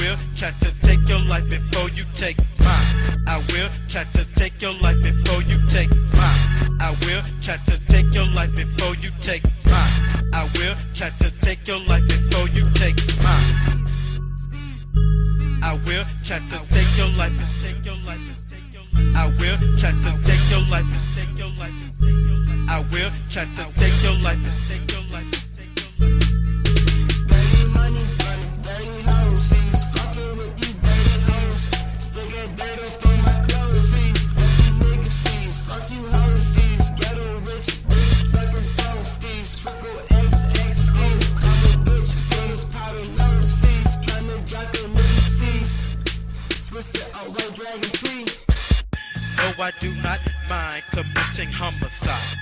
will try to take your life before you take mine. I will try to take your life before you take mine. I will try to take your life before you take mine. I will try to take your life before you take mine. I will try to take your life and take your life. I will try to take your life and take your life. I will try to take your life and take your life. Tree. No, I do not mind committing homicide.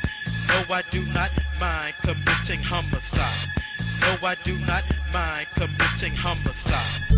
No, I do not mind committing homicide. No, I do not mind committing homicide.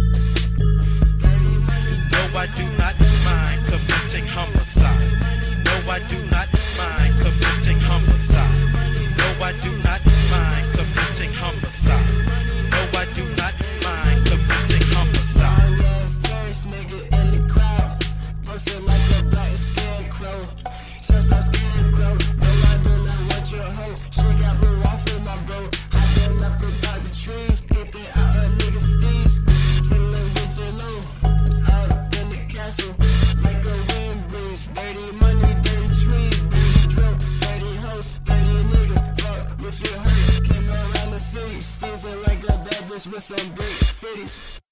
cities. Season like a bad bitch with some big cities.